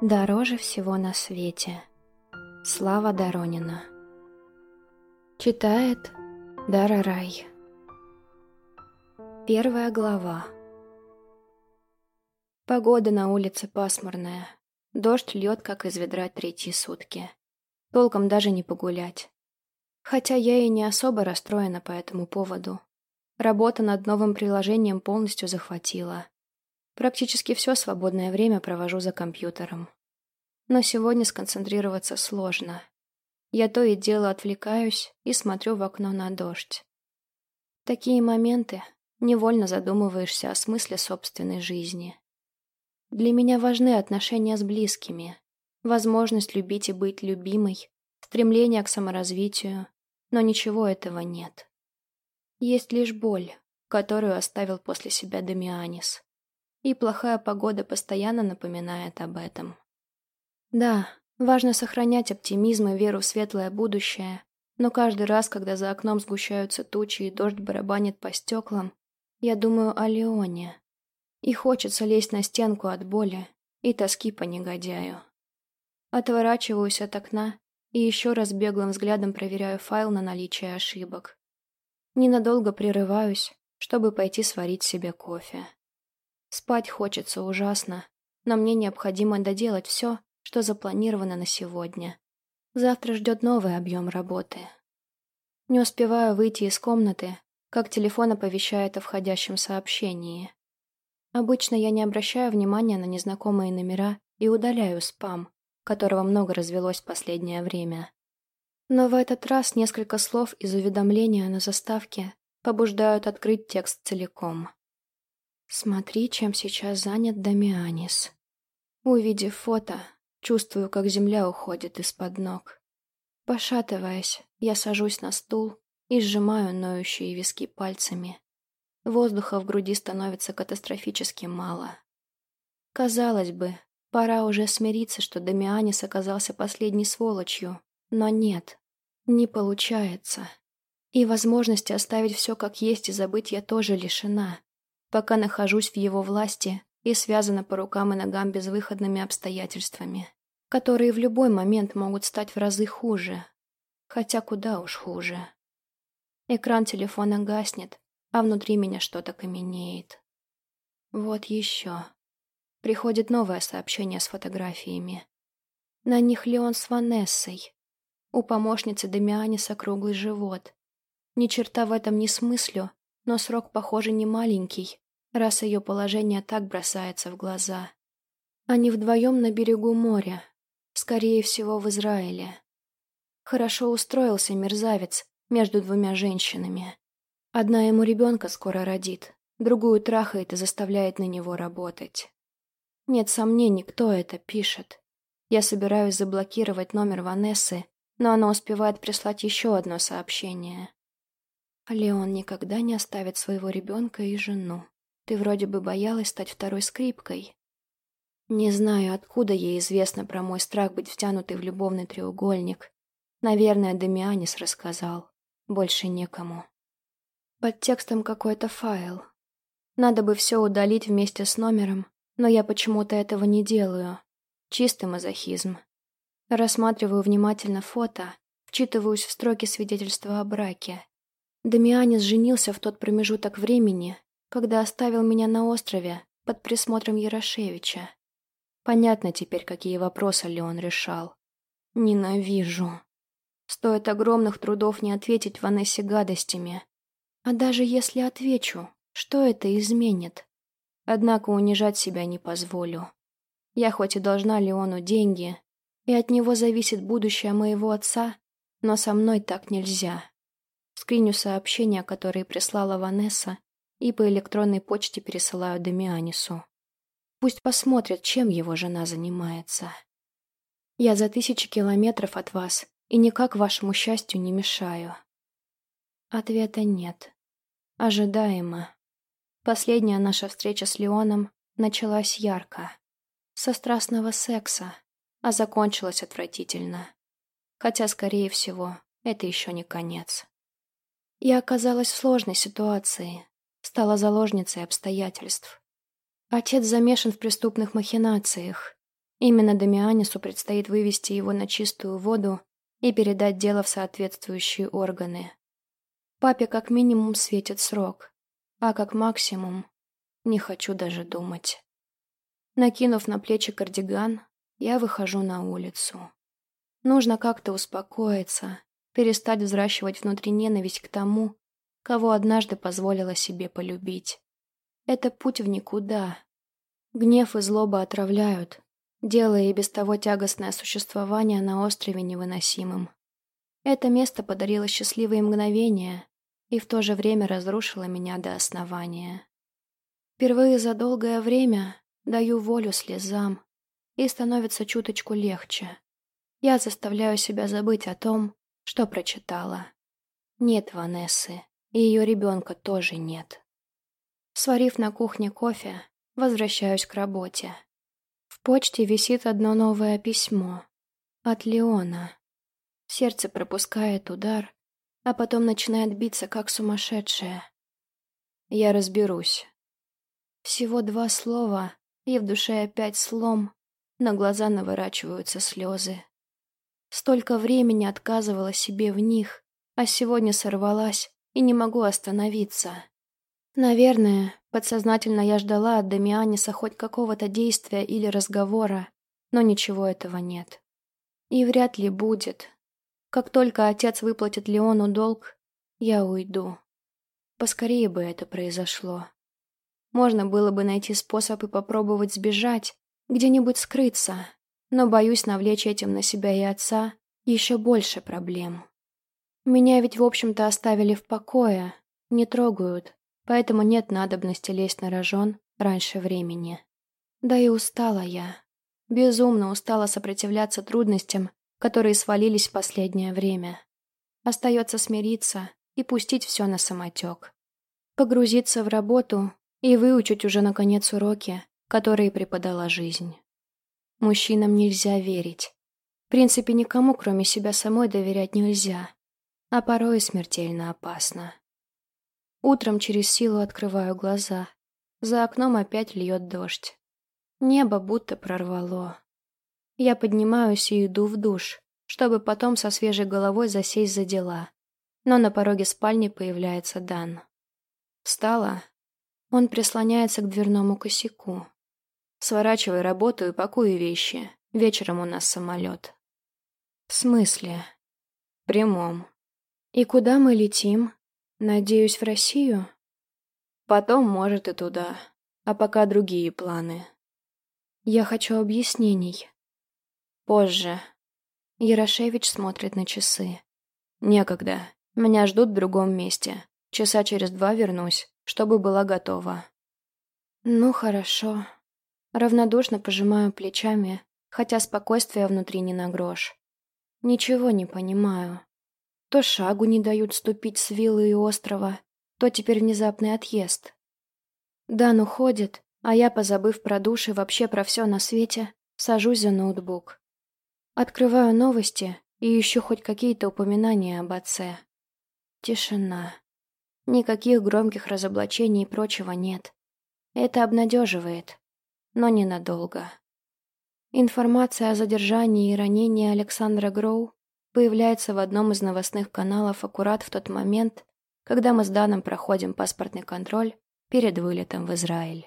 Дороже всего на свете. Слава Доронина. Читает Дара Рай. Первая глава. Погода на улице пасмурная. Дождь льет, как из ведра третьи сутки. Толком даже не погулять. Хотя я и не особо расстроена по этому поводу. Работа над новым приложением полностью захватила. Практически все свободное время провожу за компьютером. Но сегодня сконцентрироваться сложно. Я то и дело отвлекаюсь и смотрю в окно на дождь. такие моменты невольно задумываешься о смысле собственной жизни. Для меня важны отношения с близкими, возможность любить и быть любимой, стремление к саморазвитию, но ничего этого нет. Есть лишь боль, которую оставил после себя Дамианис и плохая погода постоянно напоминает об этом. Да, важно сохранять оптимизм и веру в светлое будущее, но каждый раз, когда за окном сгущаются тучи и дождь барабанит по стеклам, я думаю о Леоне. И хочется лезть на стенку от боли и тоски по негодяю. Отворачиваюсь от окна и еще раз беглым взглядом проверяю файл на наличие ошибок. Ненадолго прерываюсь, чтобы пойти сварить себе кофе. Спать хочется ужасно, но мне необходимо доделать все, что запланировано на сегодня. Завтра ждет новый объем работы. Не успеваю выйти из комнаты, как телефон оповещает о входящем сообщении. Обычно я не обращаю внимания на незнакомые номера и удаляю спам, которого много развелось в последнее время. Но в этот раз несколько слов из уведомления на заставке побуждают открыть текст целиком. Смотри, чем сейчас занят Дамианис. Увидев фото, чувствую, как земля уходит из-под ног. Пошатываясь, я сажусь на стул и сжимаю ноющие виски пальцами. Воздуха в груди становится катастрофически мало. Казалось бы, пора уже смириться, что Дамианис оказался последней сволочью, но нет, не получается. И возможности оставить все как есть и забыть я тоже лишена пока нахожусь в его власти и связана по рукам и ногам безвыходными обстоятельствами, которые в любой момент могут стать в разы хуже. Хотя куда уж хуже. Экран телефона гаснет, а внутри меня что-то каменеет. Вот еще. Приходит новое сообщение с фотографиями. На них Леон с Ванессой. У помощницы Дамианиса круглый живот. Ни черта в этом не смыслю, но срок, похоже, не маленький, раз ее положение так бросается в глаза. Они вдвоем на берегу моря, скорее всего, в Израиле. Хорошо устроился мерзавец между двумя женщинами. Одна ему ребенка скоро родит, другую трахает и заставляет на него работать. Нет сомнений, кто это пишет. Я собираюсь заблокировать номер Ванессы, но она успевает прислать еще одно сообщение. Леон никогда не оставит своего ребенка и жену. Ты вроде бы боялась стать второй скрипкой. Не знаю, откуда ей известно про мой страх быть втянутой в любовный треугольник. Наверное, Дамианис рассказал. Больше некому. Под текстом какой-то файл. Надо бы все удалить вместе с номером, но я почему-то этого не делаю. Чистый мазохизм. Рассматриваю внимательно фото, вчитываюсь в строки свидетельства о браке. Дамианис женился в тот промежуток времени, когда оставил меня на острове под присмотром Ярошевича. Понятно теперь, какие вопросы Леон решал. Ненавижу. Стоит огромных трудов не ответить Ванессе гадостями. А даже если отвечу, что это изменит? Однако унижать себя не позволю. Я хоть и должна Леону деньги, и от него зависит будущее моего отца, но со мной так нельзя скриню сообщения, которые прислала Ванесса, и по электронной почте пересылаю Демианису. Пусть посмотрят, чем его жена занимается. Я за тысячи километров от вас и никак вашему счастью не мешаю. Ответа нет. Ожидаемо. Последняя наша встреча с Леоном началась ярко. Со страстного секса, а закончилась отвратительно. Хотя, скорее всего, это еще не конец. Я оказалась в сложной ситуации, стала заложницей обстоятельств. Отец замешан в преступных махинациях. Именно Дамианису предстоит вывести его на чистую воду и передать дело в соответствующие органы. Папе как минимум светит срок, а как максимум не хочу даже думать. Накинув на плечи кардиган, я выхожу на улицу. Нужно как-то успокоиться, перестать взращивать внутри ненависть к тому, кого однажды позволила себе полюбить. Это путь в никуда. Гнев и злоба отравляют, делая и без того тягостное существование на острове невыносимым. Это место подарило счастливые мгновения и в то же время разрушило меня до основания. Впервые за долгое время даю волю слезам, и становится чуточку легче. Я заставляю себя забыть о том, что прочитала. Нет Ванессы, и ее ребенка тоже нет. Сварив на кухне кофе, возвращаюсь к работе. В почте висит одно новое письмо. От Леона. Сердце пропускает удар, а потом начинает биться, как сумасшедшее. Я разберусь. Всего два слова, и в душе опять слом, на глаза наворачиваются слезы. Столько времени отказывала себе в них, а сегодня сорвалась и не могу остановиться. Наверное, подсознательно я ждала от Дамианиса хоть какого-то действия или разговора, но ничего этого нет. И вряд ли будет. Как только отец выплатит Леону долг, я уйду. Поскорее бы это произошло. Можно было бы найти способ и попробовать сбежать, где-нибудь скрыться, но боюсь навлечь этим на себя и отца еще больше проблем. Меня ведь, в общем-то, оставили в покое, не трогают, поэтому нет надобности лезть на рожон раньше времени. Да и устала я. Безумно устала сопротивляться трудностям, которые свалились в последнее время. Остается смириться и пустить все на самотек. Погрузиться в работу и выучить уже, наконец, уроки, которые преподала жизнь. Мужчинам нельзя верить. В принципе, никому, кроме себя самой, доверять нельзя, а порой и смертельно опасно. Утром через силу открываю глаза. За окном опять льет дождь. Небо будто прорвало. Я поднимаюсь и иду в душ, чтобы потом со свежей головой засесть за дела. Но на пороге спальни появляется Дан. Встала. Он прислоняется к дверному косяку. Сворачивай работу и пакуй вещи. Вечером у нас самолет. В смысле? Прямом. И куда мы летим? Надеюсь, в Россию? Потом, может, и туда. А пока другие планы. Я хочу объяснений. Позже. Ярошевич смотрит на часы. Некогда. Меня ждут в другом месте. Часа через два вернусь, чтобы была готова. Ну, хорошо. Равнодушно пожимаю плечами, хотя спокойствия внутри не на грош. Ничего не понимаю. То шагу не дают ступить с виллы и острова, то теперь внезапный отъезд. Дан уходит, а я, позабыв про душ и вообще про все на свете, сажусь за ноутбук. Открываю новости и ищу хоть какие-то упоминания об отце. Тишина. Никаких громких разоблачений и прочего нет. Это обнадеживает, но ненадолго. Информация о задержании и ранении Александра Гроу появляется в одном из новостных каналов аккурат в тот момент, когда мы с Даном проходим паспортный контроль перед вылетом в Израиль.